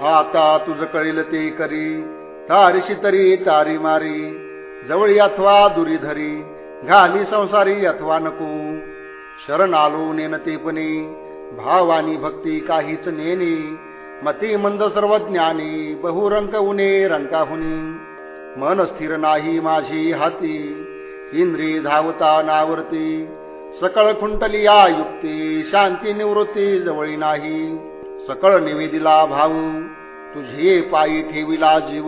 आता तुझ कळेल ते करी. तारीशी तरी तारी मारी. जवळी अथवा दुरी धरी घाली संसारी अथवा नको. शरण आलो नेनतेपणे भाव आणि भक्ती काहीच नेने. मती मंद सर्व ज्ञानी. बहुरंक उने रंकाहुनी मन स्थिर नाही माझी हाती. इंद्री धावता नावरती. सकळ खुंटली या युक्ती. शांती निवृत्ती जवळी नाही. सकळ निवेदिला भाऊ तुझे पायी ठेविला जीव.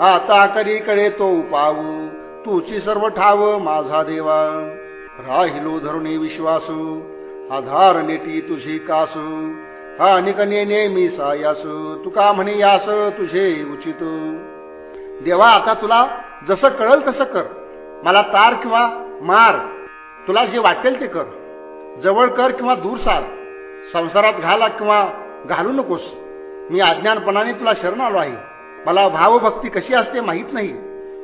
आता करी कडे तो पावू तुची सर्व ठाव माझा देवा. राहिलो धरुणी विश्वासू आधार नेटी तुझी कासू. अनिक नेहमी सायासू तुका म्हणे यास तुझे उचित. देवा आता तुला जसं कळल तसं कर. मला तार किंवा मार तुला जे वाटेल ते कर. जवळ कर किंवा दूर सार संसारात घाला किंवा घालू नकोस. मी अज्ञानपणाने तुला शरण आलो आहे. मला भावभक्ती कशी असते माहीत नाही.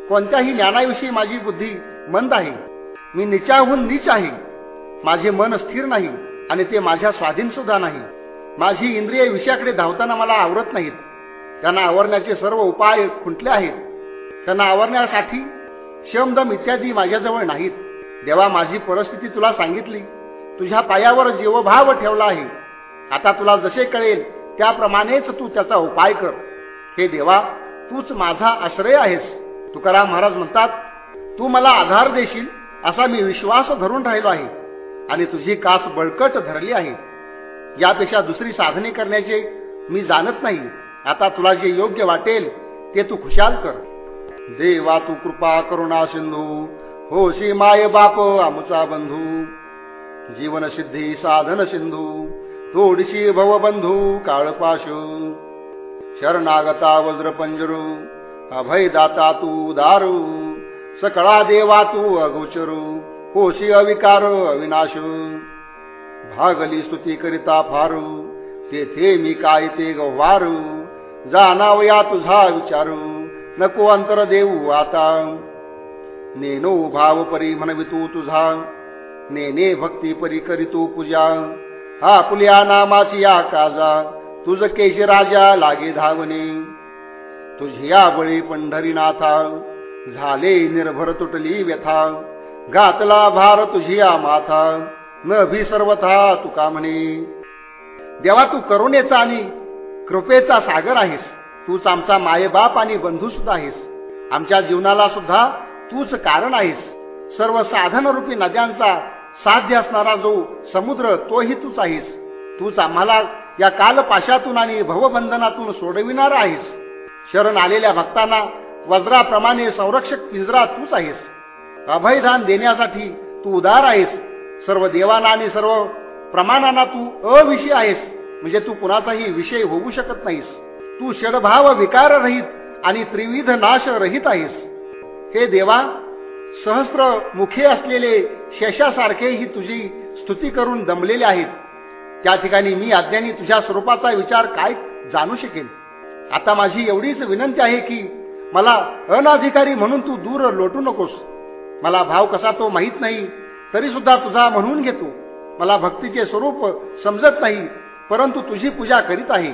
कोणत्याही ज्ञानाविषयी माझी बुद्धी मंद आहे. मी निचाहून नीच आहे. माझे मन स्थिर नाही आणि ते माझ्या स्वाधीन सुद्धा नाही. माझी इंद्रिय विषयाकडे धावताना मला आवरत नाहीत. त्यांना आवरण्याचे सर्व उपाय खुंटले आहेत. त्यांना आवरण्यासाठी शमदम इत्यादी माझ्याजवळ नाहीत. देवा माझी परिस्थिती तुला सांगितली. तुझ्या पायावर जीवभाव ठेवला आहे. आता तुला जसे कळेल त्याप्रमाणेच तू त्याचा उपाय कर. हे देवा तूच माझा आश्रय आहेस. तुकाराम महाराज म्हणतात तू मला आधार देशील असा मी विश्वास धरून राहिलो आहे. आणि तुझी कास बळकट धरली आहे. यापेक्षा दुसरी साधने करण्याचे मी जाणत नाही. आता तुला जे योग्य वाटेल ते तू खुशाल कर. देवा तू कृपा करुणा सिंधू. होशी माय बाप आमचा बंधू. जीवन सिद्धी साधन सिंधू. थोडीशी भवबंधू काळपाशू। शरणागता वज्र पंजरू अभय दाता तू दारू सकळा देवा तू अगोचरू कोशी अविकार अविनाशू। भागली स्तुती करिता फारू तेथे मी काय ते गव्हारू जाणावया तुझा विचारू नको अंतर देऊ आता। नेनो भाव परी म्हणवितू तुझा नेने भक्ती परी करीतू पूजा। हा पुल्या नामाची या काजा. तुझ केश राजा लागे धावणे. तुझ्या बळी पंढरीनाथा. झाले निर्भर तुटली व्यथा. घातला भार तुझिया माथा. न भी सर्वथा तुका म्हणे. देवा तू करुणेचा आणि कृपेचा सागर आहेस. तूच आमचा मायबाप आणि बंधू सुद्धा आहेस. आमच्या जीवनाला सुद्धा तूच कारण आहेस. सर्व साधन रूपी नद्यांचा साध्य असणारा जो समुद्र तोही तूच आहेस. तूच आम्हाला या कालपाशातून आणि भवबंधनातून सोडविणार आहेस. शरण आलेल्या भक्तांना वज्राप्रमाणे संरक्षक पिंजरा तूच आहेस. अभयदान देण्यासाठी तू उदार आहेस. सर्व देवाना आणि सर्व प्रमाणांना तू अविषय आहेस. म्हणजे तू कुणाचाही विषय होऊ शकत नाहीस. तू षडभाव विकार रहित आणि त्रिविध नाश रहित आहेस. हे देवा सहस्त्र मुखे असलेले शेषासारखेही तुझी स्तुती करून दमलेले आहेत. त्या ठिकाणी मी अज्ञानी तुझ्या स्वरूपाचा विचार काय जाणू शकेल आता माझी एवढीच विनंती आहे की मला अनाधिकारी म्हणून तू दूर लोटू नकोस. मला भाव कसा तो माहीत नाही तरी सुद्धा तुझा म्हणून घेतो. मला भक्तीचे स्वरूप समजत नाही परंतु तुझी पूजा करीत आहे.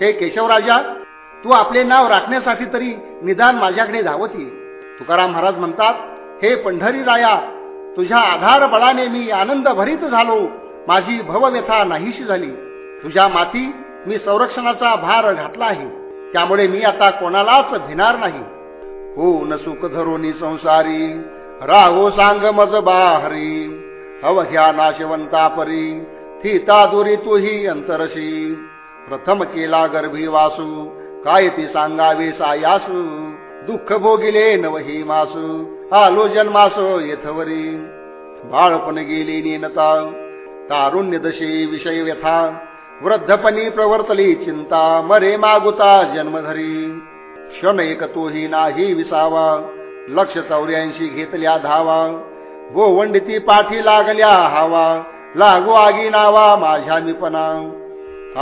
हे केशवराजा तू आपले नाव राखण्यासाठी तरी निदान माझ्याकडे धावत ये. तुकाराम महाराज म्हणतात हे पंढरी राया तुझ्या आधार बळाने मी आनंद भरीत झालो. माझी भवव्यथा नाहीशी झाली. तुझ्या माती मी संरक्षणाचा भार घातला आहे. त्यामुळे मी आता कोणालाच भिणार नाही. हो न सुख धरोनी संसारी राहो सांग मज बाहरी. अवघ्या नाशवंता परी थिता दुरी तुही अंतरशी. प्रथम केला गर्भी वासू काय ती सांगावी सायासू दुःख भोगिले नवही मासू. आलो जन्मास येथवरी. बाळपण गेली नेनता. तारुण्य दशे विषय व्यथा. वृद्धपणी प्रवर्तली चिंता. मरे मागुता जन्मधरी क्षण एक तोही नाही विसावा. लक्ष चौऱ्याऐंशी घेतल्या धावा. गोवंडिती पाठी लागल्या हावा. लागू आगी नावा माझ्या निपना.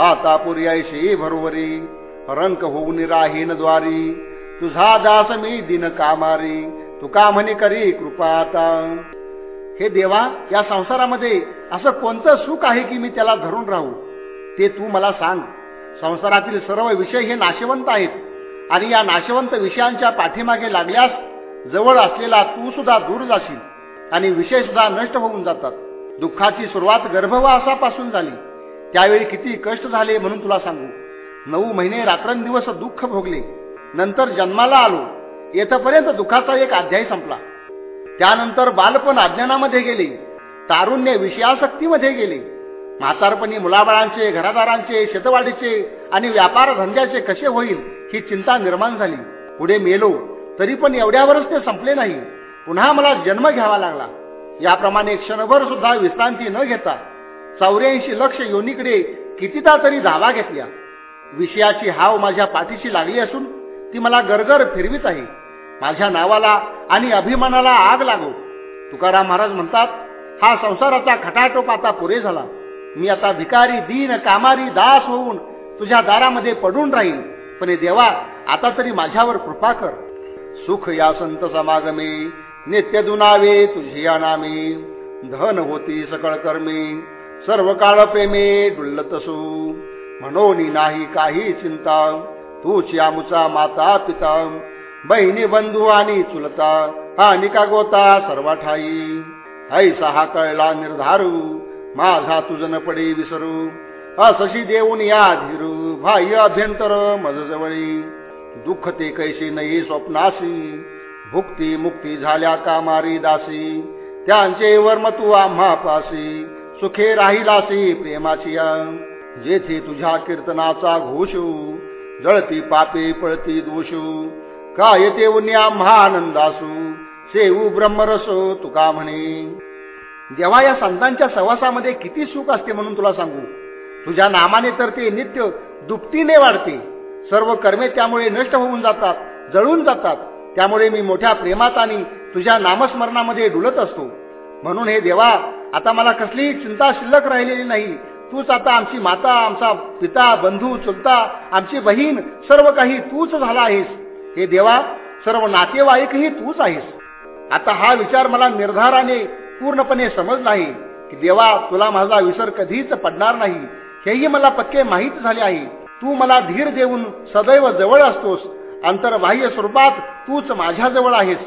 आता पुर्यायशी भरवरी. रंक होऊन राहीन द्वारी. तुझा दास मी दिन कामारी. तुका म्हणे करी कृपा आता. हे देवा या संसारामध्ये असं कोणतं सुख आहे की मी त्याला धरून राहू? ते तू मला सांग. संसारातील सर्व विषय हे नाशवंत आहेत. आणि या नाशवंत विषयांच्या पाठीमागे लागल्यास जवळ असलेला तू सुद्धा दूर जाशील. आणि विषय सुद्धा नष्ट होऊन जातात. दुःखाची सुरुवात गर्भवासापासून झाली. त्यावेळी किती कष्ट झाले म्हणून तुला सांगू. नऊ महिने रात्रंदिवस दुःख भोगले. नंतर जन्माला आलो. येथपर्यंत दुःखाचा एक अध्याय संपला. त्यानंतर बालपण अज्ञानामध्ये गेले तारुण्य विषयासक्तीमध्ये गेले. म्हातारपणी मुलाबाळांचे घरादारांचे शेतवाडीचे आणि व्यापार धंद्याचे कसे होईल ही चिंता निर्माण झाली. पुढे मेलो तरी पण एवढ्यावरच ते संपले नाही. पुन्हा मला जन्म घ्यावा लागला. याप्रमाणे क्षणभर सुद्धा विश्रांती न घेता चौऱ्याऐंशी लक्ष योनीकडे कितीदा तरी धावा घेतल्या. विषयाची हाव माझ्या पाठीशी लागली असून ती मला गरगर फिरवीत आहे. माझ्या नावाला आणि अभिमानाला आग लागो. तुकाराम महाराज म्हणतात हा संसाराचा खटाटोप आता पुरे झाला. मी आता भिकारी दीन कामारी दास होऊन तुझ्या दारामध्ये पडून राहील पण देवा आता तरी माझ्यावर कृपा कर. सुख या संत समागमे नित्य दुनावे तुझी नामे धन होती सकळ कर्मे सर्व काळ प्रेमे डुल्लतसू म्हणून नाही काही चिंता तूच यामुचा माता पिता. बहिणी बंधू आणि चुलता आणि का गोता सर्व ठाई ऐसा हा कळला निर्धारू माझा तुझन पडे विसरू. असशी देऊन या धीरू भाई अभ्यंतर मजजवळी. दुःख ते कैशी नाही स्वप्नासी भुक्ती मुक्ती झाल्या कामारी दासी. त्यांचे वर्म तू आम्हा पासी सुखे राहिलासी प्रेमाची जेथे तुझ्या कीर्तनाचा घोषू जळती पापे पळती दोषू. काय ते उन्या महानंदासू सेऊ ब्रह्मरसो तुका म्हणे. देवा या संतांच्या सवासामध्ये किती सुख असते म्हणून तुला सांगू? तुझ्या नामाने तर ते नित्य दुपटीने वाढते. सर्व कर्मे त्यामुळे नष्ट होऊन जातात जळून जातात. त्यामुळे मी मोठ्या प्रेमात आणि तुझ्या नामस्मरणामध्ये डुलत असतो. म्हणून हे देवा आता मला कसलीही चिंता शिल्लक राहिलेली नाही. तूच आता आमची माता आमचा पिता बंधू चुलता आमची बहीण सर्व काही तूच झाला आहेस. हे देवा सर्व नातेवाईकही तूच आहेस. आता हा विचार मला निर्धाराने पूर्णपणे समजला आहे की देवा तुला माझा विसर कधीच पडणार नाही. हेही मला पक्के माहीत झाले आहे. तू मला धीर देऊन सदैव जवळ असतोस. अंतर्बाह्य स्वरूपात तूच माझ्याजवळ आहेस.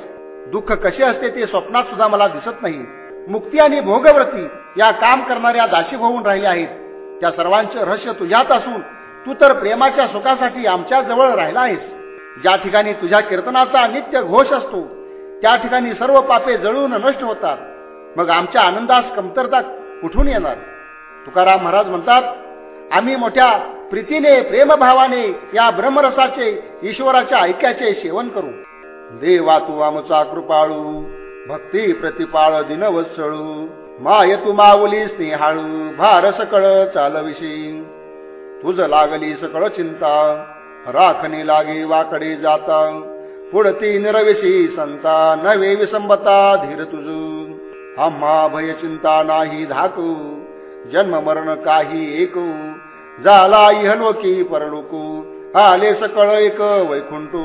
दुःख कसे असते ते स्वप्नात सुद्धा मला दिसत नाही. मुक्ती आणि भोगव्रती या काम करणाऱ्या दाशी होऊन राहिल्या आहेत. त्या सर्वांचे रहस्य तुझ्यात असून तू तर प्रेमाच्या सुखासाठी आमच्या जवळ राहिला आहेस. ज्या ठिकाणी तुझ्या कीर्तनाचा नित्य घोष असतो त्या ठिकाणी सर्व पापे जळून नष्ट होतात. मग आमच्या आनंदास कमतरता कुठून येणार? तुकाराम महाराज म्हणतात आम्ही मोठ्या प्रीतीने प्रेमभावाने या ब्रह्मरसाचे ईश्वराच्या ऐक्याचे सेवन करू. देवा तू आमचा कृपाळू भक्ती प्रतिपाळ दिनवत्सळू माय तू माऊली स्नेहाळू भार सकळ चालविशी तुझ लागली सकळ चिंता राखणी लागे वाकडे जाता. पुढती निरविशी संता नवे विसंबता धीर तुझू आम्हा भय चिंता नाही धाकू जन्म मरण काही एकू झाला इहलोकी परलोकू आले सकळ एक वैकुंठू.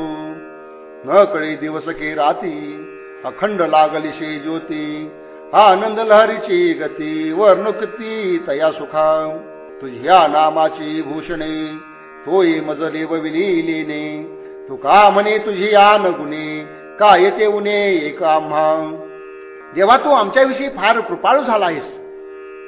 न कळी दिवस के राती अखंड लागलीशे ज्योती. आनंद लहरीची गती वर्णुकती तया सुखा. तुझ्या नामाची भूषणे तोय मजले देवविलीने तू का म्हणे तुझी आन गुणे? का येते उने एक आम्हा? देवा तू आमच्याविषयी फार कृपाळू झाला आहेस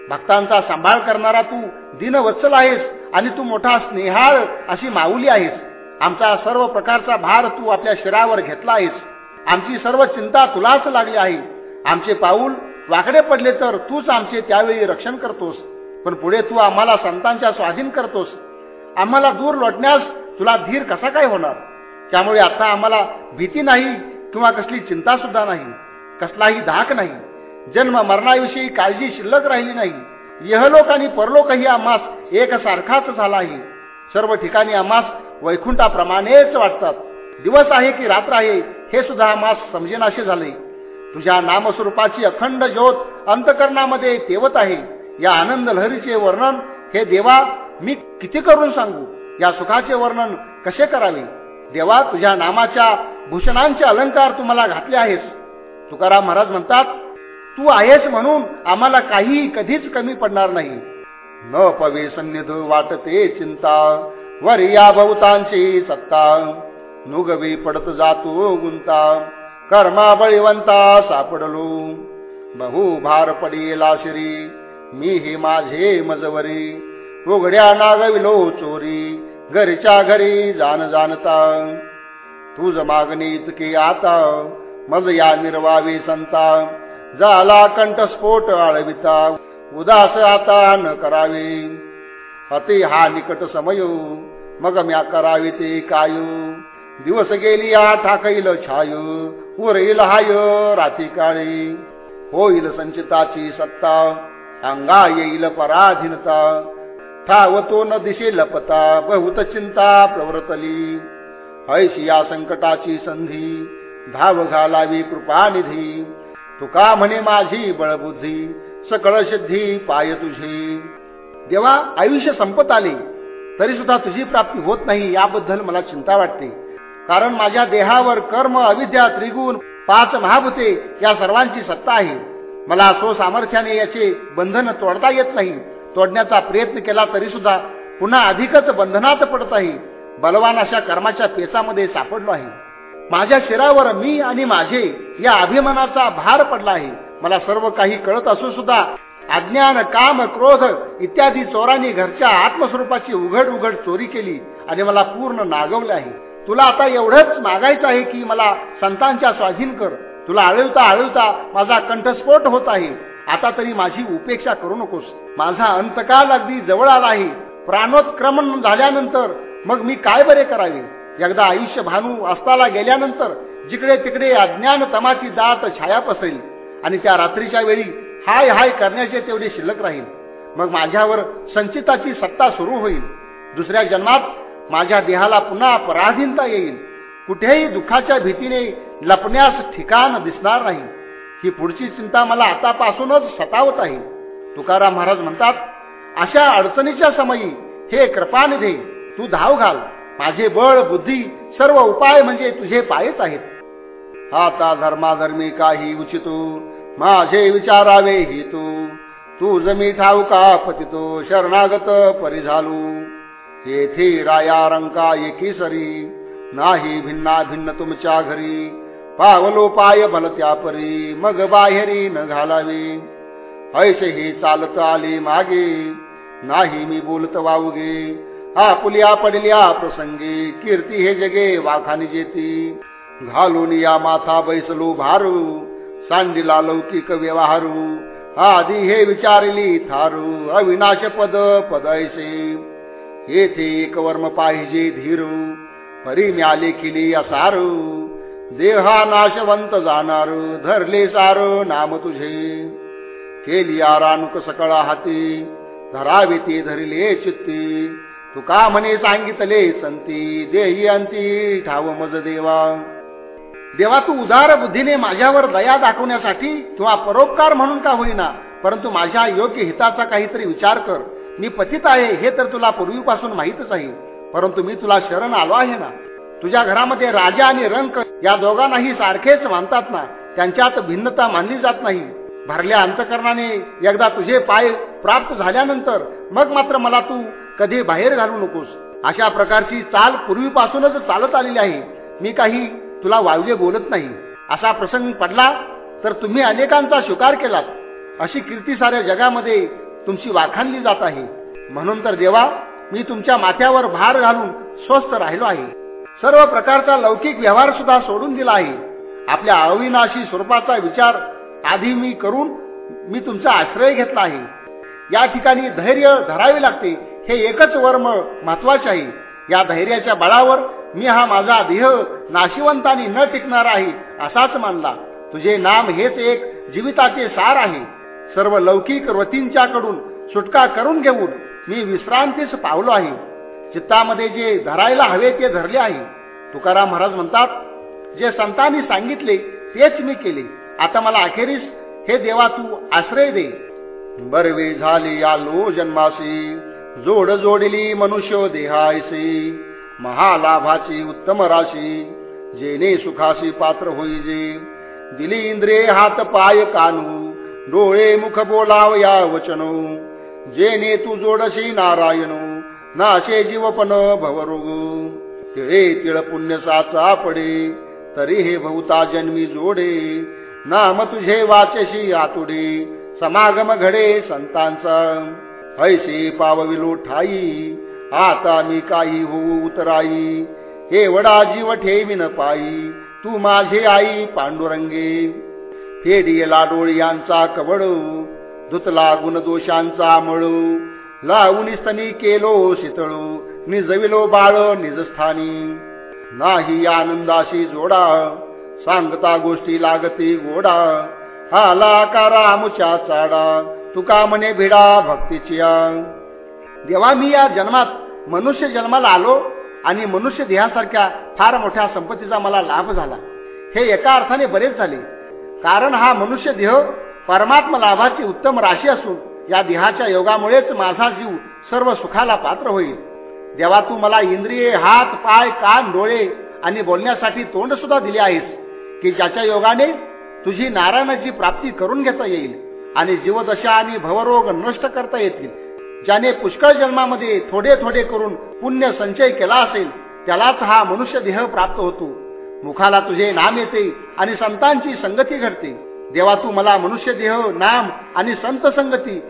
भक्तांचा सांभाळ करणारा तू दिनवत्सल आहेस आणि तू मोठा स्नेहाळ अशी माऊली आहेस. आमचा सर्व प्रकारचा भार तू आपल्या शिरावर घेतला आहेस. आमची सर्व चिंता तुलाच लागली आहे. आमचे पाऊल वाकडे पडले तर तूच आमचे त्यावेळी रक्षण करतोस. पण पुढे तू आम्हाला संतांच्या स्वाधीन करतोस. आम्हाला दूर लोटण्यास तुला धीर कसा काय होणार? त्यामुळे आता आम्हाला भीती नाही किंवा कसली चिंता सुद्धा नाही कसलाही धाक नाही. जन्म मरणाविषयी काळजी शिल्लक राहिली नाही. यहलोक आणि परलोकही आम्हास एकसारखाच झाला आहे. सर्व ठिकाणी आम्हास वैकुंठाप्रमाणेच वाटतात. दिवस आहे की रात्र आहे हे सुद्धा आम्हास समजेनाशे झाले. तुझ्या नामस्वरूपाची अखंड ज्योत अंतकरणामध्ये तेवत आहे. या आनंद लहरीचे वर्णन हे देवा मी किती करून सांगू? या सुखाचे वर्णन कसे करावे? देवा तुझ्या नामाच्या भूषणांचे अलंकार तुम्हाला घातले आहेस. तुकाराम महाराज म्हणतात तू आहेस म्हणून आम्हाला काही कधीच कमी पडणार नाही. न पवे सन्निध वाटते चिंता वरी या बहुतांची सत्ता. नुगवी पडत जातो गुंता कर्मा बळीवंता सापडलो. बहु भार पडेला श्री मी हे माझे मजवरी. उघड्या नागविलो चोरी घरच्या घरी जाण जाणता. तुझ मागणी इतकी आता मज या निर्वावी संता. झाला कंठस्फोट आळविता उदास आता न करावे. अति हा निकट समयो मग म्या करावी ते कायू. दिवस गेली या ठाकईल छायू उरईल हाय राती काळी. होईल संचिताची सत्ता अंगा येईल पराधीनता. ठावतो न दिशे लपता बहुत चिंता प्रवर्तली ऐशी या संकटाची संधी धाव घालावी कृपानिधी. तुका म्हणे माझी बळबुद्धी सकळ सिद्धी पाय तुझी. देवा आयुष्य संपत आले तरी सुद्धा तुझी प्राप्ती होत नाही याबद्दल मला चिंता वाटते. कारण माझ्या देहावर कर्म अविद्या त्रिगुण पाच महाभूते या सर्वांची सत्ता आहे. मला सो सामर्थ्याने याचे बंधन तोडता येत नाही. तोडण्याचा प्रयत्न केला तरी सुद्धा पुन्हा अधिकच बंधनात पडत आहे. बलवान अशा कर्माच्या पेचामध्ये सापडलो आहे. माझ्या शिरावर मी आणि माझे या अभिमानाचा भार पडला आहे. मला सर्व काही कळत असून सुद्धा अज्ञान काम क्रोध इत्यादी चोरांनी घरच्या आत्मस्वरूपाची उघड उघड चोरी केली आणि मला पूर्ण नागवले आहे. तुला आता एवढंच मागायचं आहे की मला संतांच्या स्वाधीन कर. तुला आळवता आळवता माझा कंठस्फोट होत आहे. आता तरी माझी उपेक्षा करू नकोस. माझा अंतकाल अगदी जवळ आला आहे. प्राणोत्क्रमण झाल्यानंतर मग मी काय बरे करावे? एकदा आयुष्य भानू अस्ताला गेल्यानंतर जिकडे तिकडे अज्ञान तमाची दाट छाया पसरेल. आणि त्या रात्रीच्या वेळी हाय हाय करण्याचे तेवढे शिल्लक राहील. मग माझ्यावर संचिताची सत्ता सुरू होईल. दुसऱ्या जन्मात माझ्या देहाला पुन्हा पराधीनता येईल. कुठेही दुःखाच्या भीतीने लपण्यास ठिकाण दिसणार नाही. ही पुढची चिंता मला आतापासूनच सतावत आहे. तुकाराम महाराज म्हणतात अशा अडचणीच्या समयी हे कृपानिधे तू धाव घाल. माझे बळ बुद्धी सर्व उपाय म्हणजे तुझे पायच आहेत. आता धर्माधर्मी काही उचितो माझे विचारावे ही तू तू जमी ठाऊ का पतितो शरणागत परिझालू. येथे राया रंका एकी सरी नाही भिन्ना भिन्न तुमच्या घरी. पावलोपाय पाय भल मग बाहेरी न घालावी. ऐसे ही चालत आले मागे नाही मी बोलत वावगे. आपुल्या पडल्या प्रसंगी कीर्ती हे जगे वाखानी जेती. घालून या माथा बैसलो भारू सांडीला लौकिक व्यवहारू. आधी हे विचारली थारू अविनाश पद पदैसे येथे एक वर्म पाहिजे धीरू परी म्याले केली असारू. देहा नाशवंत जाणार धरले सार नाम तुझे. केली आरानुक सकळा हाती धरावे ती धरिले चित्ती. तुका म्हणे सांगितले संती देही अंती ठाव मज देवा. देवा तू उदार बुद्धीने माझ्यावर दया दाखवण्यासाठी किंवा परोपकार म्हणून का होईना परंतु माझ्या योग्य हिताचा काहीतरी विचार कर. मी पतित आहे हे तर तुला पूर्वीपासून माहीतच आहे. परंतु मी तुला शरण आलो आहे ना? तुझ्या घरामध्ये राजा आणि रंग या दोघांनाही सारखेच मानतात ना. त्यांच्यात भिन्नता मानली जात नाही. भरल्या अंतकरणाने एकदा तुझे पाय प्राप्त झाल्यानंतर मग मात्र मला तू कधी बाहेर घालू नकोस. अशा प्रकारची चाल पूर्वीपासूनच चालत आलेली आहे. मी काही तुला वावगे बोलत नाही. असा प्रसंग पडला तर तुम्ही अनेकांचा स्वीकार केलात. अशी कीर्ती साऱ्या जगामध्ये तुमची वाखाणली जात आहे. म्हणून तर देवा मी तुमच्या माथ्यावर भार घालून स्वस्थ राहिलो आहे. सर्व प्रकारचा लौकिक व्यवहार सुद्धा सोडून दिला आहे. आपल्या अविनाशी स्वरूपाचा विचार आधी मी करून मी तुमचा आश्रय घेतला आहे. या ठिकाणी धैर्य धरावे लागते हे एकच वर्म महत्त्वाचे आहे. या धैर्याच्या बळावर मी हा माझा देह नाशिवंतानी न टिकणार आहे असाच मानला. तुझे नाम हेच एक जीविताचे सार आहे. सर्व लौकिककडून सुटका करून घेऊन मी विश्रांतीच पावलो आहे. चित्तामध्ये जे धरायला हवे ते धरले आहे. तुकाराम महाराज म्हणतात जे संतांनी सांगितले तेच मी केले. आता मला अखेरीस हे देवा तू आश्रय दे. बरवे झाली आलो जन्मासी जोड जोडली मनुष्य देहायसी महालाभाची उत्तम राशी जेने सुखाशी पात्र होईजे. दिली इंद्रे हात पाय कानू डोळे मुख बोलाव या वचनो. जेने तू जोडशी नारायणू. नाशे जीवपण भवरोग. तिळे तिळ पुण्य साचा पडे तरी हे भूता जन्मी जोडे. नाम तुझे वाचशी आतुडे समागम घडे संतांचा. ऐसे पावविलो ठाई आता मी काही होऊ उतराई. हे वडा जीव ठेविन पायी तू माझे आई पांडुरंगे. फेडियला यांचा कवड धुतला गुणदोषांचा मळू. लावून स्तनी केलो शीतळू निजविलो बाळ निजस्थानी. नाही आनंदाशी जोडा सांगता गोष्टी लागती गोडा. आला का रामुच्या चाडा तुका म्हणे भिडा भक्तीची देवा मी या जन्मात मनुष्य जन्माला आलो आणि मनुष्य देहासारख्या फार मोठ्या संपत्तीचा मला लाभ झाला. हे एका अर्थाने बरेच झाले. कारण हा मनुष्य देह परमात्मा लाभाची उत्तम राशी असून या देहाच्या योगामुळेच माझा जीव सर्व सुखाला पात्र होईल. देवा तू मला इंद्रिये हात पाय कान डोळे आणि बोलण्यासाठी तोंड सुद्धा दिले आहेस की ज्याच्या योगाने तुझी नारायणाची प्राप्ती करून घेता येईल आणि जीवदशा आणि भवरोग नष्ट करता येतील. ज्याने पुष्कळ जन्मामध्ये थोडे थोडे करून पुण्य संचय केला असेल त्यालाच हा मनुष्य देह प्राप्त होतो. मुखाला तुझे नाम येते आणि संतांची संगती घडते. देवा तू मला मनुष्य देह नाम आणि संत संगती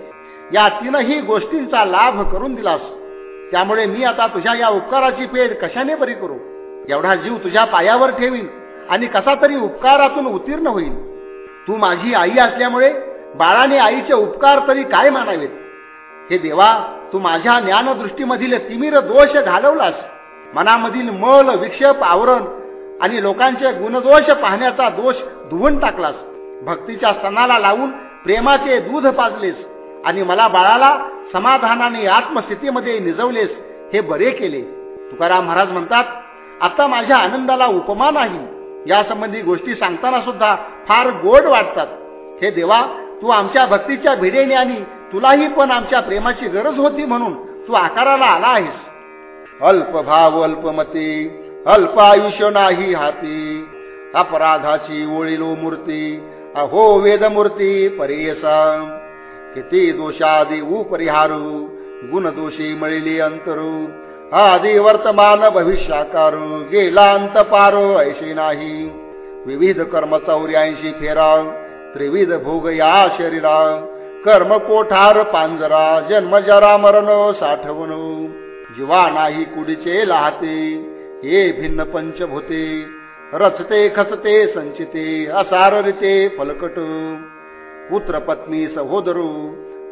या तीनही गोष्टींचा लाभ करून दिलास. त्यामुळे मी आता तुझ्या या उपकाराची पेड कशाने बरी करू? एवढा जीव तुझ्या पायावर ठेवीन आणि कसा तरी उपकारातून उत्तीर्ण होईल तू माझी आई असल्यामुळे बाळाने आईचे उपकार तरी काय मानावेत? हे देवा तू माझ्या ज्ञानदृष्टीमधील तिमिर दोष घालवलास. मनामधील मल विक्षेप आवरण आणि लोकांचे गुणदोष पाहण्याचा दोष धुवून टाकलास. भक्तीच्या स्तनाला लावून प्रेमाचे दूध पाजलेस आणि मला बाळाला समाधानाने आत्मस्थितीमध्ये निजवलेस हे बरे केले. तुकाराम महाराज म्हणतात आता माझ्या आनंदाला उपमा नाही. यासंबंधी गोष्टी सांगताना सुद्धा फार गोड वाटतात. हे देवा तू आमच्या भक्तीच्या भिडेने आणि तुलाही पण आमच्या प्रेमाची गरज होती म्हणून तू आकाराला आला आहेस. अल्प भाव अल्पमती अल्प आयुष्य नाही हाती. अपराधाची ओळीलो मूर्ती अहो वेदमूर्ती परेयसा. किती दोषादी उपरिहारू गुणदोषी मळिली अंतरू. आदि वर्तमान भविष्याकारू गेला अंत पारो ऐशी नाही. विविध कर्म चौऱ्याऐंशी फेरा त्रिविध भोग या शरीरा. कर्म कोठार पांजरा जन्म जरा मरण साठवण. जीवा नाही कुडीचे लाहते हे भिन्न पंचभूते. रचते खचते संचिते असाररिते फलकट। पुत्र पत्नी सहोदरू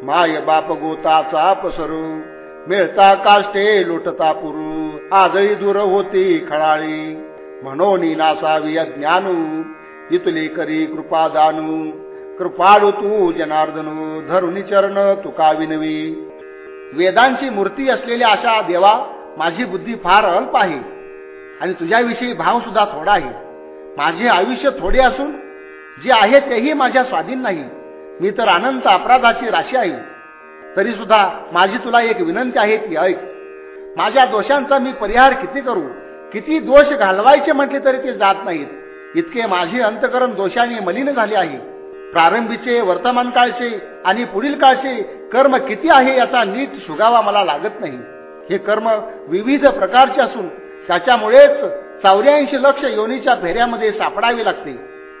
माय बाप गोताचा पसरू मिळता काष्टे लुटता पुरू। आजळी दूर होती खळाळी। म्हणून नासावी अज्ञानू। इतली करी कृपा दानू। कृपाळू तू जनार्दनू। धरुणी चरण तुका विनवी। वेदांची मूर्ती असलेल्या अशा देवा माझी बुद्धी फार अल्प आहे। आणि तुझ्याविषयी भाव सुद्धा थोडा आहे. माझे आयुष्य थोडे असून जे आहे तेही माझ्या स्वाधीन नाही. मी तर अनंत अपराधाची राशी आहे. तरी सुद्धा माझी तुला एक विनंती आहे ती ऐक. माझ्या दोषांचा मी परिहार किती करू? किती दोष घालवायचे म्हटले तरी ते जात नाहीत. इतके माझे अंतकरण दोषाने मलिन झाले आहे. प्रारंभीचे वर्तमान काळचे आणि पुढील काळचे कर्म किती आहे याचा नीट सुगावा मला लागत नाही. हे कर्म विविध प्रकारचे असून त्याच्यामुळेच चौऱ्याऐंशी लक्ष योनीच्या फेऱ्यामध्ये सापडावे लागते.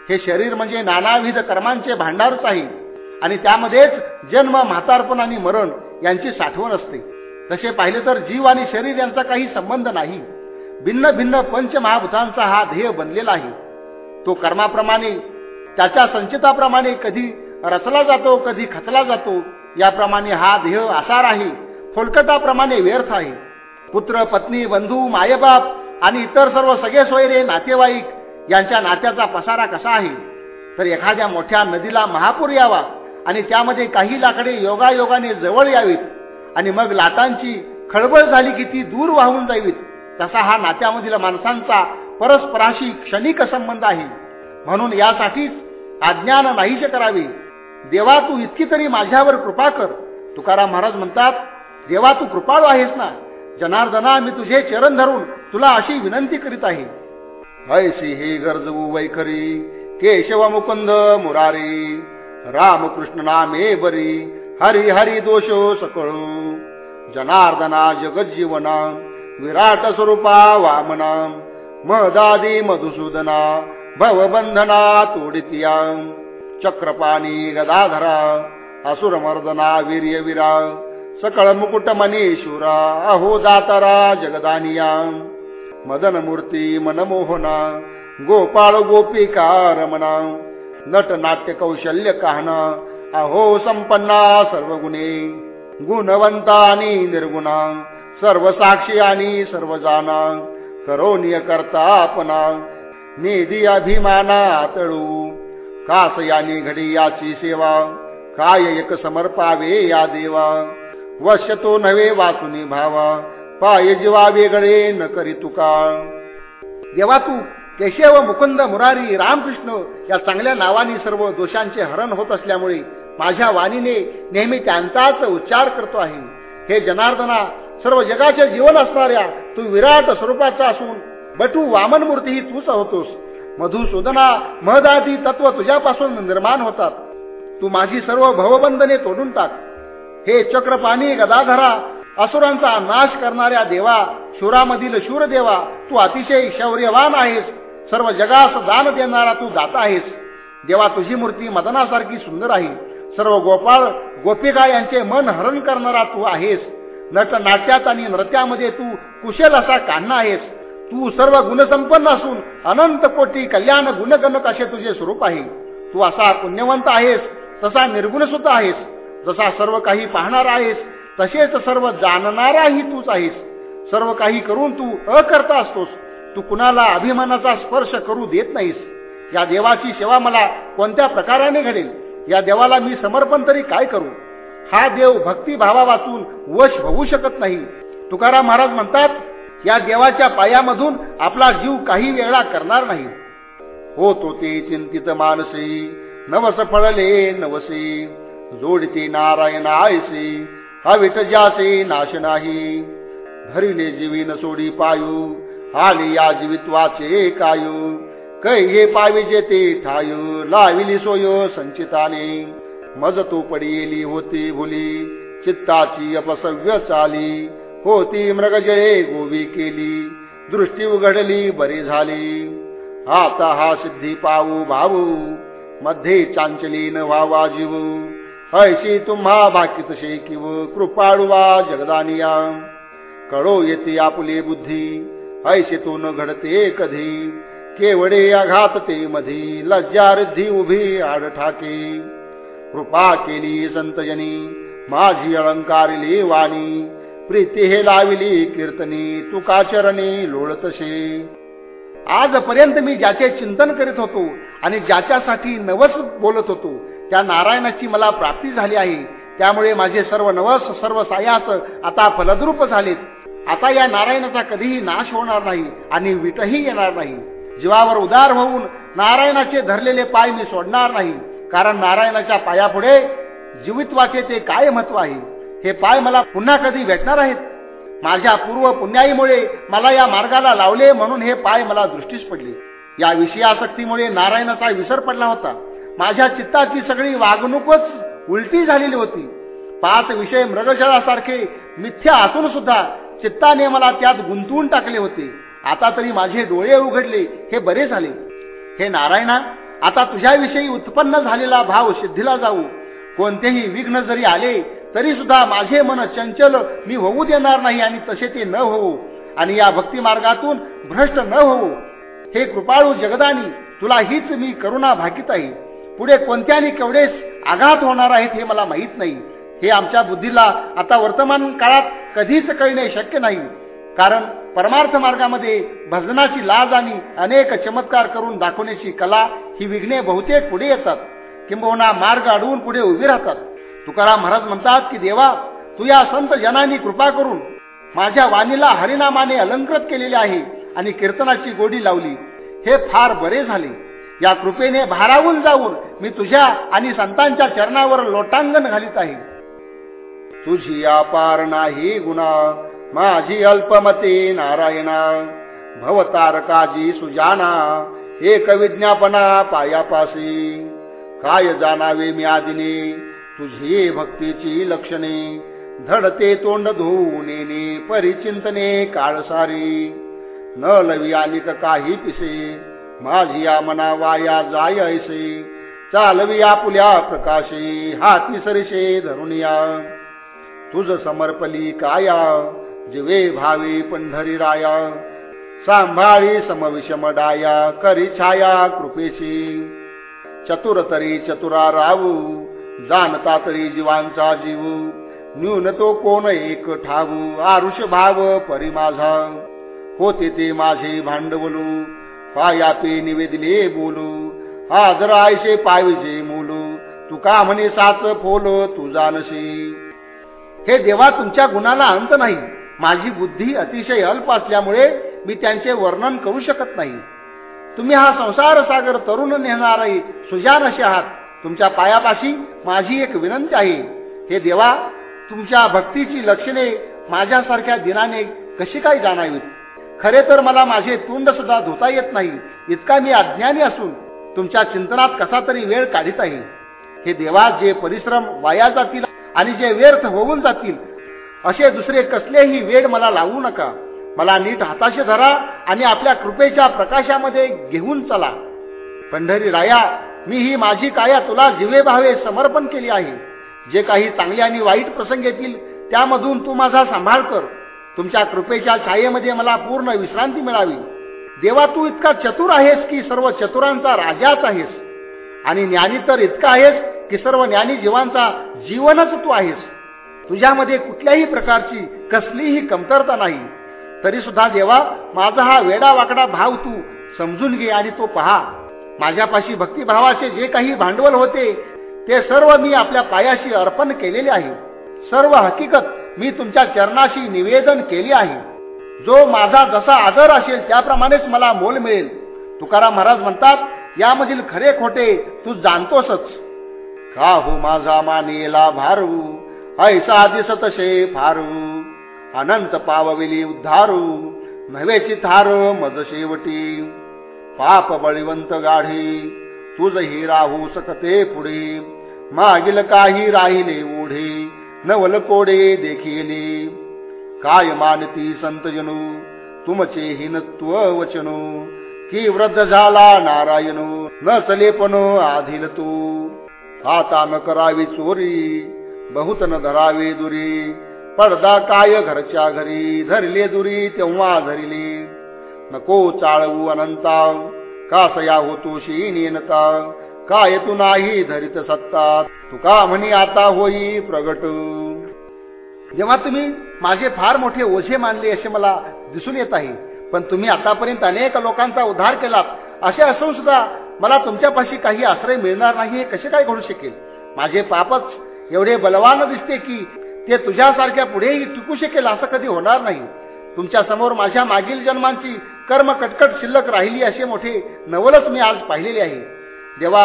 हे शरीर म्हणजे नानाविध कर्मांचे भांडारच आहे. आणि त्यामध्येच जन्म म्हातारपण आणि मरण यांची साठवण असते. तसे पाहिले तर जीव आणि शरीर यांचा काही संबंध नाही. भिन्न भिन्न पंचमहाभूतांचा हा ध्येय बनलेला आहे. तो कर्माप्रमाणे त्याच्या संचिताप्रमाणे कधी रचला जातो कधी खचला जातो याप्रमाणे हा ध्येय आसार आहे. फोलकटाप्रमाणे व्यर्थ आहे. पुत्र पत्नी बंधू मायबाप आणि इतर सर्व सगळे सोयरे नातेवाईक यांच्या नात्याचा पसारा कसा आहे? तर एखाद्या मोठ्या नदीला महापूर यावा आणि त्यामध्ये काही लाकडे योगायोगाने जवळ यावीत आणि मग लाटांची खळबळ झाली की ती दूर वाहून जावीत. तसा हा नात्यामधील माणसांचा परस्पराशी क्षणिक संबंध आहे. म्हणून यासाठीच अज्ञान नाहीचे करावे. देवा तू इतकी तरी माझ्यावर कृपा कर. तुकाराम महाराज म्हणतात देवा तू कृपाळू आहेस ना? जनार्दना मी तुझे चरण धरून तुला अशी विनंती करीत आहे. ऐशी हे गरजवू वैखरी केशव मुकुंद मुरारी. रामकृष्ण नामे बरी हरी हरी दोषो सकळू. जनार्दना जगज्जीवना विराट स्वरूपा वामना. महदादी मधुसूदना भवबंधना तोडितिया. चक्रपाणी गदाधरा असुरमर्दना वीर्यवीरा. सकळ मुकुट मनीशुरा अहो दातारा जगदानिया। मदन मूर्ती मनमोहना गोपाळ गोपिका रमणा। नट नाट्य कौशल्य कहना अहो संपन्ना सर्व गुणे गुणवंता आणि निर्गुणा सर्व साक्षी आणि सर्व जाना करोनिय करता आपणा नेदी अभिमाना तळू। कास यानी घडी याची सेवा काय एक समर्पावे या देवा। वश तो नव्हे वाचुनी भावा. पाय जीवा वेगळे न करी तुका. देवा तू केशव मुकुंद मुरारी रामकृष्ण या चांगल्या नावाने सर्व दोषांचे हरण होत असल्यामुळे माझ्या वाणीने नेहमी त्यांचाच उच्चार करतो आहे. हे जनार्दना सर्व जगाचे जीवन असणाऱ्या तू विराट स्वरूपाचा असून बटू वामन मूर्ती ही तूच होतोस. मधुसूदना महदादी तत्व तुझ्यापासून निर्माण होतात. तू माझी सर्व भवबंधने तोडून टाक. हे चक्रपाणी गदाधरा असुरांचा नाश करणाऱ्या देवा शुरामधील शूर देवा तू अतिशय शौर्यवान आहेस. सर्व जगास दान देणारा तू दाता आहेस. देवा तुझी मूर्ती मदनासारखी सुंदर आहे. सर्व गोपाळ गोपिका यांचे मन हरण करणारा तू आहेस. नट नाट्यात आणि नृत्यामध्ये तू कुशल असा कान्हा आहेस. तू सर्व गुणसंपन्न असून अनंत कोटी कल्याण गुणगणक असे तुझे स्वरूप आहे. तू असा पुण्यवंत आहेस तसा निर्गुण सुद्धा आहेस. जसा सर्व काही पाहणार आहेस तसेच सर्व जाणणाराही तूच आहेस. सर्व काही करून तू अकर्ता असतोस. तू कुणाला अभिमानाचा स्पर्श करू देत नाहीस. या देवाची सेवा मला कोणत्या प्रकाराने घडेल? या देवाला मी समर्पण तरी काय करू? हा देव भक्तिभावा वाचून वश होऊ शकत नाही. तुकाराम महाराज म्हणतात या देवाच्या पायामधून आपला जीव काही वेगळा करणार नाही. हो तो ते चिंतित मानसे नवस फळले नवसे. जोडती नारायण आयसी हविट जासे नाश नाही. धरिले जीवीन सोडी पायू आली या जीवित्वाचे कायू. कै हे पावी जेते ठायू लाविली सोयो संचिताने. मज तो पडियेली होती भुली चित्ताची अपसव्य चाली. होती मृगजळे गोवी केली दृष्टी उघडली बरी झाली. आता हा सिद्धी पाऊ भाऊ मध्ये चांचली न व्हावा जीवू. ऐशी तुम्हा बाकीत शेकिव. कृपाळुवा जगदानिया. कळो येते आपली बुद्धी. ऐसे तो न घडते कधी. केवडे आघात ते मधी. लज्जा रिद्धी उभी आड ठाके. कृपा केली संतजनी माझी अलंकारिली वाणी. प्रीती हे लाविली कीर्तनी. तुका चरणी लोळतसे आजपर्यंत मी ज्याचे चिंतन करीत होतो आणि ज्याच्यासाठी नवस बोलत होतो त्या नारायणाची मला प्राप्ती झाली आहे. त्यामुळे माझे सर्व नवस सर्व सायास आता फलद्रूप झालेत. आता या नारायणाचा कधीही नाश होणार नाही आणि विटही येणार नाही. जीवावर उदार होऊन नारायणाचे धरलेले पाय मी सोडणार नाही. कारण नारायणाच्या पायापुढे जीवित्वाचे ते काय महत्त्व आहे? हे पाय मला पुन्हा कधी भेटणार आहेत? माझ्या पूर्व पुण्याईमुळे मला या मार्गाला लावले म्हणून हे पाय मला दृष्टीस पडले. या विषयासक्तीमुळे नारायणाचा विसर पडला होता. माझ्या चित्ताची सगळी वागणूकच उलटी झालेली होती. पाच विषय मृगजळासारखे मिथ्या असून सुद्धा चित्ताने मला त्यात गुंतवून टाकले होते. आता तरी माझे डोळे उघडले हे बरे झाले. हे नारायणा आता तुझ्याविषयी उत्पन्न झालेला भाव सिद्धीला जाऊ. कोणतेही विघ्न जरी आले तरी सुद्धा माझे मन चंचल मी होऊ देणार नाही आणि तसे ते न होऊ. आणि या भक्ती मार्गातून भ्रष्ट न होऊ. हे कृपाळू जगदानी तुला हीच मी करुणा भाकीत आहे. पुढे कोणत्यानी केवढेच आघात होणार आहेत हे मला माहीत नाही. हे आमच्या बुद्धीला आता वर्तमान काळात कधीच कळणे शक्य नाही. कारण परमार्थ मार्गामध्ये भजनाची लाज आणि अनेक चमत्कार करून दाखवण्याची कला ही विघ्ने बहुतेक पुढे येतात. किंबहुना मार्ग अडवून पुढे उभी राहतात. तुकाराम महाराज म्हणतात की देवा तू या संत जनांनी कृपा करून माझ्या वाणीला हरिनामाने अलंकृत केलेले आहे आणि कीर्तनाची गोडी लावली. हे फार बरे झाले. या कृपेने भारावून जाऊन मी तुझ्या आणि संतांच्या चरणावर लोटांगण घालीत आहे. तुझी अपार नाही गुणा माझी अल्पमती नारायणा. भवतारकाजी सुजाना एक विज्ञापना पायापासी काय जाणावे मी आदिने तुझी भक्तीची लक्षणे. धडते तोंड धुवून परिचिंतने काळसारी न लवी अनिक काही पिसे माझी या मना वाया जाय ऐसे चालवी आपुल्या प्रकाशी हाती सरिसे धरुनिया तुझ समर्पली काया जिवे भावी पंढरी राया. सांभाळी समविषम डाया करी छाया कृपेशी. चतुर तरी चतुरा रावू जाणता तरी जीवांचा जीव. न्यून तो कोण एक ठाऊ आरुष भाव परी माझा. होते ते माझे भांडवलू पायापे निवेदले बोलू. हाजर आयशे पायजे तू तुका म्हणे साच फोल तू जानशी हे देवा तुमच्या गुणाला अंत नाही. माझी बुद्धी अतिशय अल्प असल्यामुळे मी त्यांचे वर्णन करू शकत नाही. तुम्ही हा संसार सागर तरुण नेणारे सुजान असे आहात. तुमच्या पायापाशी माझी एक विनंती आहे. हे देवा तुमच्या भक्तीची लक्षणे माझ्यासारख्या दिनाने कशी काय जाणावीत? खरे तर मला माझे तोंड सुद्धा धुता येत नाही इतका मी अज्ञानी असून तुमच्या चिंतनात कसा तरी वेळ काढीत आहे. हे देवा जे परिश्रम वाया जातील आणि जे व्यर्थ होऊन जातील असे दुसरे कसलेही वेळ मला लावू नका. मला नीट हाताशी धरा आणि आपल्या कृपेच्या प्रकाशामध्ये घेऊन चला. पंढरी राया मी ही माझी काया तुला जिवे भावे समर्पण केली आहे. जे काही चांगले आणि वाईट प्रसंग येतील त्यामधून तू माझा सांभाळ कर. तुमच्या कृपेच्या छायेमध्ये मला पूर्ण विश्रांती मिळावी. देवा तू इतका चतुर आहेस की सर्व चतुरांचा राजाच आहेस. आणि ज्ञानी तर इतका आहेस की सर्व ज्ञानी जीवांचा जीवनच तू आहेस. तुझ्यामध्ये कुठल्याही प्रकारची कसलीही कमतरता नाही. तरी सुद्धा देवा माझा हा वेडा वाकडा भाव तू समजून घे आणि तो पहा. माझ्यापाशी भक्तिभावाचे जे काही भांडवल होते ते सर्व मी आपल्या पायाशी अर्पण केलेले आहे. सर्व हकीकत मी तुमच्या चरणाशी निवेदन केली आहे. जो माझा जसा आदर असेल त्याप्रमाणेच मला मोल मिळेल. तुकाराम महाराज म्हणतात यामधील खरे खोटे तू जाणतोसच. का हो माझा मानेला भारू ऐसा दिसत शे फारू. अनंत पावविली उद्धारू नव्हेची थार मज शेवटी. पाप बळीवंत गाढी. तुझही राहू सकते पुढे. मागील काही राहिले ओढे. नवल कोडे देखिले. काय मानती संतजनू तुमचे हिनत्व वचनो. की वृद्ध झाला नारायणू? न चले पण आधील तू. आता न करावी चोरी. बहुत न धरावे दुरी. पडदा काय घरच्या घरी. धरले दुरी तेव्हा धरिले. नको चाळवू अनंता. कासया होतोशी नेनता काय तू नाही धरित सत्ता? तुका म्हणी आता होई प्रगट. जेव्हा तुम्ही माझे फार मोठे ओझे मानले असे मला दिसून येत आहे पण तुम्ही आतापर्यंत अनेक लोकांचा उद्धार केलात असे असून सुद्धा मला तुमच्यापाशी काही आश्रय मिळणार नाही हे कसे काय घडू शकेल? माझे पापच एवढे बलवान दिसते की ते तुझ्यासारख्या पुढेही टिकू शकेल असं कधी होणार नाही. तुमच्यासमोर माझ्या मागील जन्मांची कर्म कटकट शिल्लक राहिली असे मोठे नवलच मी आज पाहिलेले आहे. देवा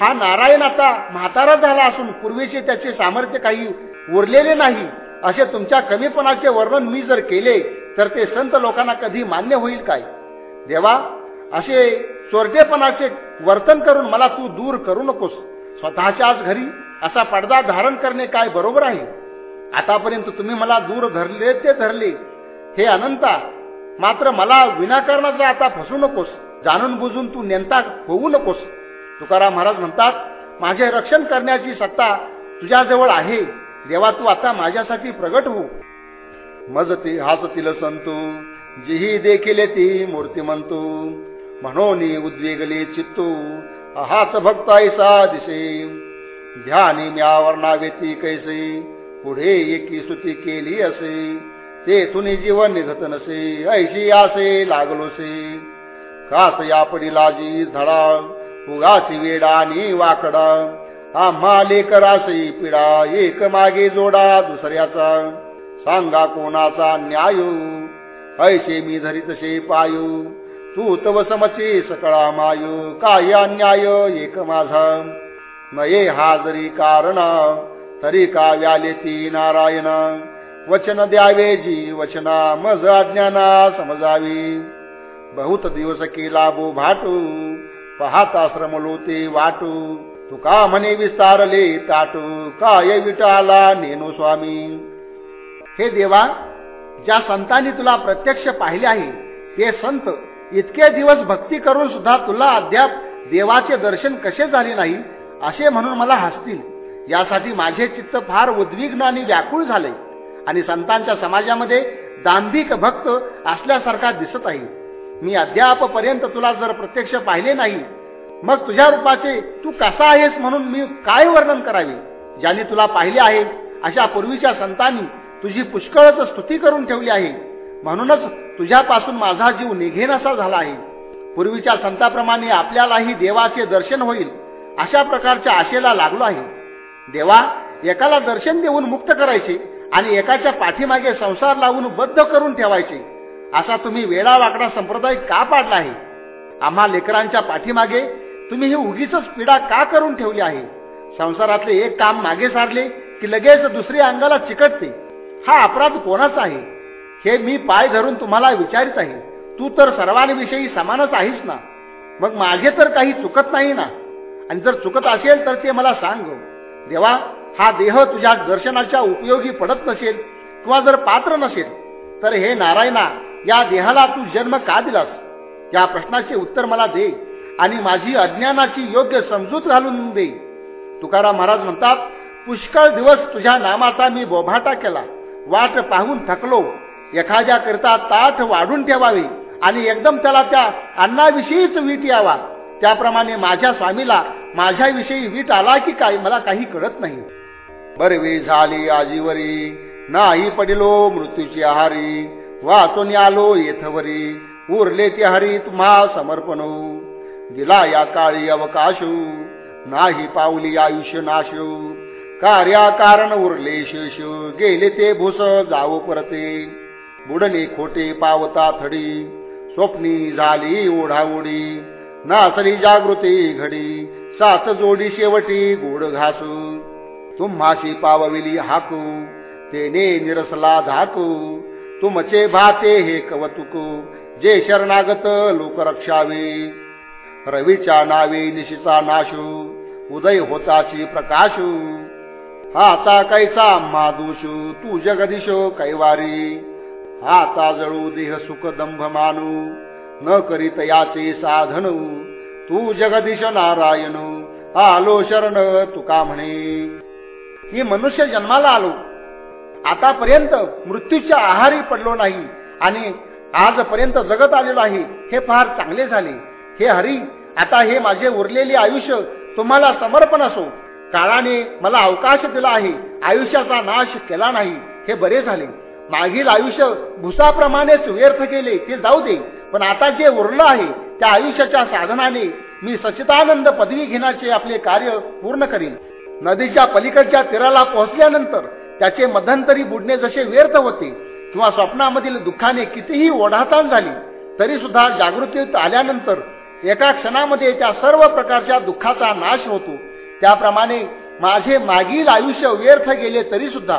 हा नारायण आता म्हातारा झाला असून पूर्वीचे त्याचे सामर्थ्य काही उरलेले नाही. असे तुमच्या कमीपणाचे वर्णन मी जर केले तर ते संत लोकांना कधी मान्य होईल काय? देवा असे चोरटेपणाचे वर्तन करून मला तू दूर करू नकोस. स्वतःच्याच घरी असा पडदा धारण करणे काय बरोबर आहे? आतापर्यंत तुम्ही मला दूर धरले ते धरले. हे अनंता मात्र मला विनाकारणाचा आता फसू नकोस. जाणून बुजून तू नेमता होऊ नकोस. तुकाराम महाराज म्हणतात माझे रक्षण करण्याची सत्ता तुझ्याजवळ आहे. देवा तू आता माझ्यासाठी प्रगट हो. मजती हासतील संतू जिही देखील ती मूर्ती म्हणतो म्हणून उद्वेगले चित्तू हाच भक्त ऐसा दिसे ध्यानी म्यावर ती कैसे पुढे एकी सुती केली असे. तेथून जीवन निघत नसे ऐशी आसे लागलोसे कास या पडिलाजी धडा उगाची वेडा आणि वाकडा. आम्हा लेकरासी पिडा एक मागे जोडा दुसऱ्याचा. सांगा कोणाचा न्याय ऐसे मी धरी तसे पायू. तू तव समचे सकळा मायू काय अन्याय एक माझा. नये हा जरी कारण तरी का व्याले ती नारायण. वचन द्यावे जी वचना मज अज्ञाना समजावी. बहुत दिवस केला बो भाटू पाहता श्रमलो ते वाटू. तुका म्हणे विस्तारले ताटू काय विटाला नेनो स्वामी. हे देवा ज्या संतांनी तुला प्रत्यक्ष पाहिले आहे ते संत इतके दिवस भक्ती करून सुद्धा तुला अद्याप देवाचे दर्शन कसे झाले नाही असे म्हणून मला हसतील. यासाठी माझे चित्त फार उद्विग्न आणि व्याकुळ झाले. आणि संतांच्या समाजामध्ये दांभिक भक्त असल्यासारखा दिसत आहे. मी अद्यापपर्यंत तुला जर प्रत्यक्ष पाहिले नाही मग तुझ्या रूपाचे तू कसा आहेस म्हणून मी काय वर्णन करावे? ज्याने तुला पाहिले आहे अशा पूर्वीच्या संतांनी तुझी पुष्कळच स्तुती करून ठेवली आहे. म्हणूनच तुझ्यापासून माझा जीव निघेनासा झाला आहे. पूर्वीच्या संताप्रमाणे आपल्यालाही देवाचे दर्शन होईल अशा प्रकारच्या आशेला लागलो आहे. देवा एकाला दर्शन देऊन मुक्त करायचे आणि एकाच्या पाठीमागे संसार लावून बद्ध करून ठेवायचे. असा तुम्ही वेळा वाकडा संप्रदाय का पाडला आहे? आम्हा लेकरांच्या पाठीमागे तुम्ही ही उगीच पीडा का करून ठेवली आहे? संसारातले एक काम मागे सारले की लगेच दुसऱ्या अंगाला चिकटते. हा अपराध कोणाचा आहे? हे मी पाय धरून तुम्हाला विचारित आहे. तू तर सर्वांविषयी समानच आहेस ना? मग माझे तर काही चुकत नाही ना? आणि जर चुकत असेल तर ते मला सांग देवा हा देह तुझ्या दर्शनाच्या उपयोगी पडत नसेल किंवा जर पात्र नसेल तर हे नारायणा या देहाला तू जन्म का दिलास? या प्रश्नाचे उत्तर मला दे आणि माझी अज्ञानाची योग्य समजूत घालून दे. तुकाराम महाराज म्हणतात पुष्कळ दिवस तुझ्या नामाचा मी बोभाटा केला. वाट पाहून थकलो. एखाद्या करता ताठ वाढून ठेवावे आणि एकदम त्याला त्या अन्नाविषयीच वीट यावा. त्याप्रमाणे माझ्या स्वामीला माझ्याविषयी वीट आला की काय मला काही कळत नाही. बरवी झाली आजीवरी. नाही पडिलो मृत्यूची आहारी. वाचून आलो येथवरी. उरले ती हरी तुम्हा समर्पण. दिला या काळी अवकाश. नाही पावली आयुष्य नाशू. कार्या कारण उरले शेष. गेले ते भूस जावो परते. बुडणे खोटे पावता थडी. स्वप्नी झाली ओढाओढी. नासली जागृती घडी. सात जोडी शेवटी गोड घासू. तुम्हाशी पावविली हाकू तेने निरसला धाकू. तुमचे भाते हे कवतुक जे शरणागत लोक रक्षावे. रवीच्या नावे निशिचा नाशू उदय होताची प्रकाशू. हाता कैसा आम्हा तू जगदिशो कैवारी. हाता जळू देह सुख दंभ मानू न करीत याचे साधन. तू जगदीश नारायण आलो शरण तुका म्हणे. मी मनुष्य जन्माला आलो. आतापर्यंत मृत्यूच्या आहारी पडलो नाही आणि आजपर्यंत जगत आलेलो आहे हे फार चांगले झाले. हे हरी आता हे माझे उरलेले आयुष्य तुम्हाला समर्पण असो. काळाने मला अवकाश दिला आहे. आयुष्याचा नाश केला नाही. हे बरे झाले. मागील आयुष्य भुसाप्रमाणेच व्यर्थ केले ते जाऊ दे. पण आता जे उरलं आहे त्या आयुष्याच्या साधनाने मी सचितानंद पदवी घेण्याचे आपले कार्य पूर्ण करेन. नदीच्या पलीकडच्या तीराला पोहोचल्यानंतर त्याचे मध्यंतरी बुडणे जसे व्यर्थ होते किंवा स्वप्नामधील दुःखाने कितीही ओढाताण झाली तरी सुद्धा जागृतीत आल्यानंतर एका क्षणामध्ये त्या सर्व प्रकारच्या दुःखाचा नाश होतो. त्याप्रमाणे माझे मागील आयुष्य व्यर्थ गेले तरी सुद्धा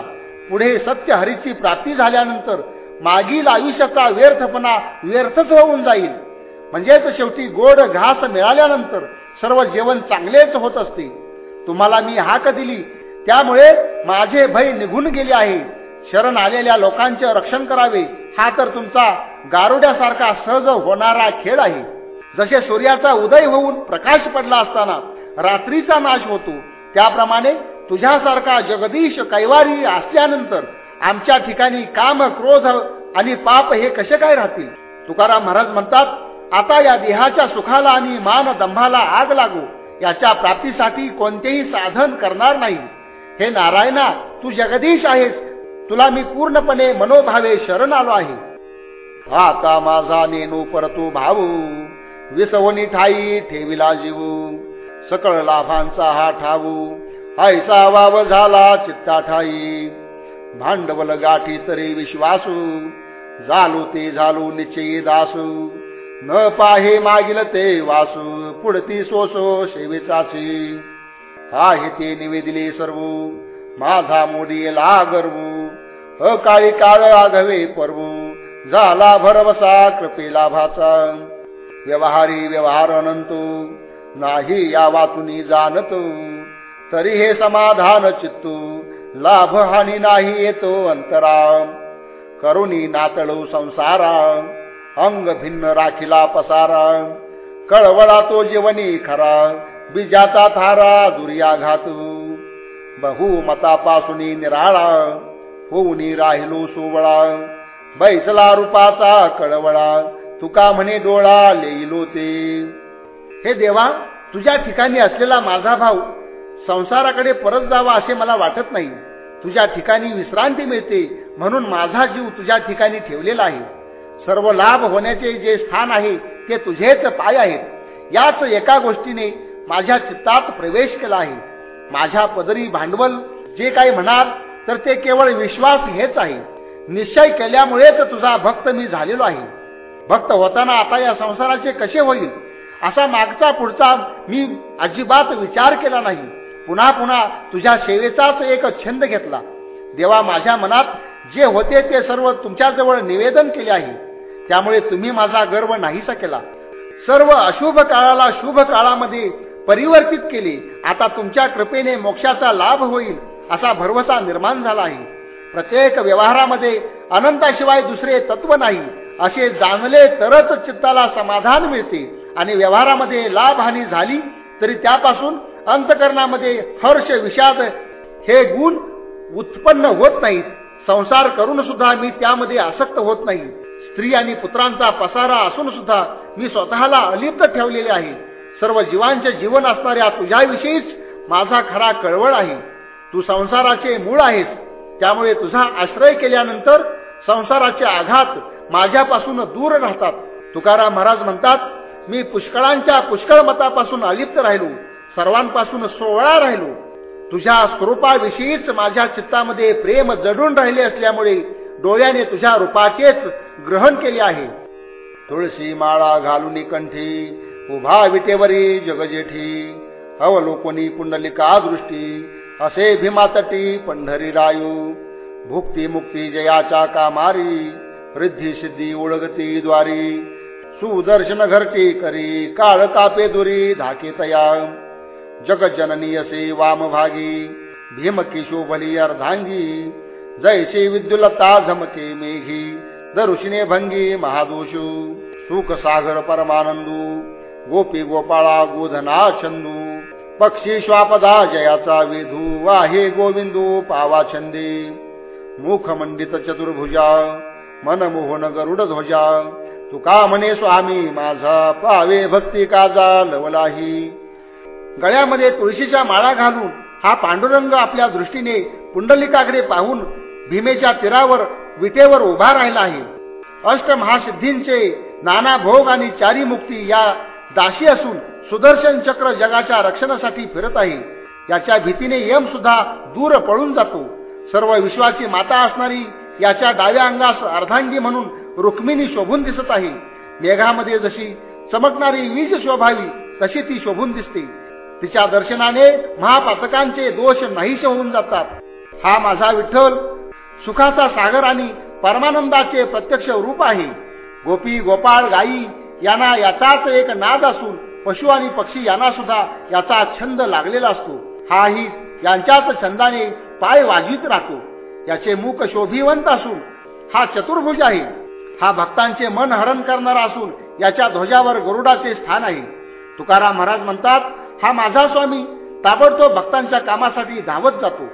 पुढे सत्य हरीची प्राप्ती झाल्यानंतर मागील आयुष्याचा व्यर्थपणा व्यर्थच होऊन जाईल. म्हणजेच शेवटी गोड घास मिळाल्यानंतर सर्व जेवण चांगलेच होत असते. तुम्हाला मी हाक दिली. त्यामुळे माझे भय निघून गेले आहे. शरण आलेल्या लोकांचे रक्षण करावे. हा तर तुमचा गारुड्यासारखा सहज होणारा खेळ आहे. जसे सूर्याचा उदय होऊन प्रकाश पडला असताना रात्रीचा नाश होतो त्याप्रमाणे तुझ्यासारखा जगदीश कैवारी असल्यानंतर आमच्या ठिकाणी काम क्रोध आणि पाप हे कसे काय राहतील? तुकाराम महाराज म्हणतात आता या देहाच्या सुखाला आणि मान दंभाला आग लागू. याच्या प्राप्तीसाठी कोणतेही साधन करणार नाही. हे नारायणा तू जगदीश आहेस. तुला मी पूर्णपणे मनोभावे शरण आलो आहे. आता माझा नेनू परतो भाऊ. विसवणी ठाई ठेविला जीवू. सकळ लाभांचा हा ठाऊ. ऐसा वाव झाला चित्ता ठाई. भांडवल गाठी तरी विश्वासू. झालो ते झालो निश्चयी दासू. न पाहे मागिल ते वासू पुढती सोसो शेवेचाची. आहे ते निवेदिले सर्व माझा मोडीला गर्व अकाळी काळ आघवे परवू झाला भरवसा कृपे लाभाचा. व्यवहारी व्यवहार अनंतो नाही या वातुनी जाणतो. तरी हे समाधान चित्तू लाभ हानी नाही येतो अंतरा. करुणी नातळू संसारा. अंग भिन्न राखिला पसारा. कळवळा तो जीवनी खरा. बीजाचा थारा दुर्याघात बहुमतापासून निराळा. होऊन राहिलो सोवळा. बैसला रूपाचा कळवळा. तुका म्हणे डोळा लेईलो ते. हे देवा तुझ्या ठिकाणी असलेला माझा भाऊ संसाराकडे परत जावा असे मला वाटत नाही. तुझ्या ठिकाणी विश्रांती मिळते म्हणून माझा जीव तुझ्या ठिकाणी ठेवलेला आहे. सर्व लाभ होण्याचे जे स्थान आहे ते तुझेच पाय आहेत. याच एका गोष्टीने माझ्या चित्तात प्रवेश केला आहे. माझ्या पदरी भांडवल जे काही म्हणाल तर ते केवळ विश्वास हेच आहे. निश्चय केल्यामुळेच तुझा भक्त मी झालेलो आहे. भक्त होताना आता या संसाराचे कसे होईल? असा मागचा पुढचा मी अजिबात विचार केला नाही. पुन्हा पुन्हा तुझ्या सेवेचाच एक छंद घेतला. देवा माझ्या मनात जे होते ते सर्व तुमच्याजवळ निवेदन केले आहे. त्यामुळे तुम्ही माझा गर्व नाहीसा केला. सर्व अशुभ काळाला शुभ काळामध्ये परिवर्तित केले. आता तुमच्या कृपेने मोक्षाचा लाभ होईल असा भरवसा निर्माण झाला आहे. प्रत्येक व्यवहारामध्ये अनंताशिवाय दुसरे तत्व नाही असे जाणले तरच चित्ताला समाधान मिळते आणि व्यवहारामध्ये लाभ हानी झाली तरी त्यापासून अंतकरणामध्ये हर्ष विषाद हे गुण उत्पन्न होत नाहीत. संसार करून सुद्धा मी त्यामध्ये आसक्त होत नाही. स्त्री आणि पुत्रांचा पसारा असून सुद्धा मी स्वतःला अलिप्त ठेवलेले आहे. सर्व जीवांचे जीवन असणाऱ्या तुझ्याविषयीच माझा खरा कळवळ आहे. तू संसाराचे मूळ आहेस. त्यामुळे तुझा आश्रय केल्यानंतर संसाराचे आघात माझ्यापासून दूर राहतात. तुकाराम महाराज म्हणतात मी पुष्कळांच्या पुष्कळ मतापासून अलिप्त राहिलो. सर्वांपासून सोहळा राहिलो. तुझ्या स्वरूपाविषयीच माझ्या चित्तामध्ये प्रेम जडून राहिले असल्यामुळे डोळ्याने तुझ्या रूपाचेच ग्रहण केले आहे. तुळशी माळा घालून कंठी उभा विटेवरी जगजेठी अवलोकनी पुंडलिका दृष्टी असे भीमातटी पंढरी रायू भुक्ती मुक्ती जयाच्या कामारी रिद्धी सिद्धी ओळगती द्वारी सुदर्शन घरटी करी काळ कापे दुरी धाके तया. जगजननी असे वामभागी भीमकी शोभली अर्धांगी जैसे विद्युलता झमके मेघी ऋषीने भंगी महादोषू सुख सागर परमानंदू गोपी गोपाळा गोधना छंदू पक्षी श्वापदा जयाचा वेधू वाहे गोविंदू पावा छंदे मुखमंडित चतुर्भुजा मनमोहन गरुड ध्वजा तुका म्हणे स्वामी माझा पावे भक्ती काजा लवलाही. गळ्यामध्ये तुळशीच्या माळा घालून हा पांडुरंग आपल्या दृष्टीने पुंडलिकाकडे पाहून भीमेच्या तीरावर विटेवर उभा राहिला आहे. अष्ट महासिद्धींचे नाना भोग आणि चारी मुक्ती या दाशी असून सुदर्शन चक्र जगाच्या रक्षणासाठी फिरत आहे. याच्या भीतीने यम सुद्धा दूर पळून जातो. सर्व विश्वाची माता असणारी याच्या डाव्या अंगास अर्धांगी म्हणून रुक्मिणी शोभून दिसत आहे. मेघामध्ये जशी चमकणारी वीज शोभावी तशी ती शोभून दिसते. तिच्या दर्शनाने महापातकांचे दोष नाहीसे होऊन जातात. हा माझा विठ्ठल सुखाचा सागर आणि परमानंदाचे प्रत्यक्ष रूप आहे. गोपी गोपाळ गायी यांना याचाच एक नाद असून पशु आणि पक्षी यांना सुद्धा याचा छंद लागलेला असतो. हाही यांच्याच छंदाने पाय वाजित राहतो. याचे मुख शोभिवंत असून हा चतुर्भुज आहे. हा भक्तांचे मन हरण करणारा असून याच्या ध्वजावर गरुडाचे स्थान आहे. तुकाराम महाराज म्हणतात हा माझा स्वामी ताबडतोब भक्तांच्या कामासाठी धावत जातो.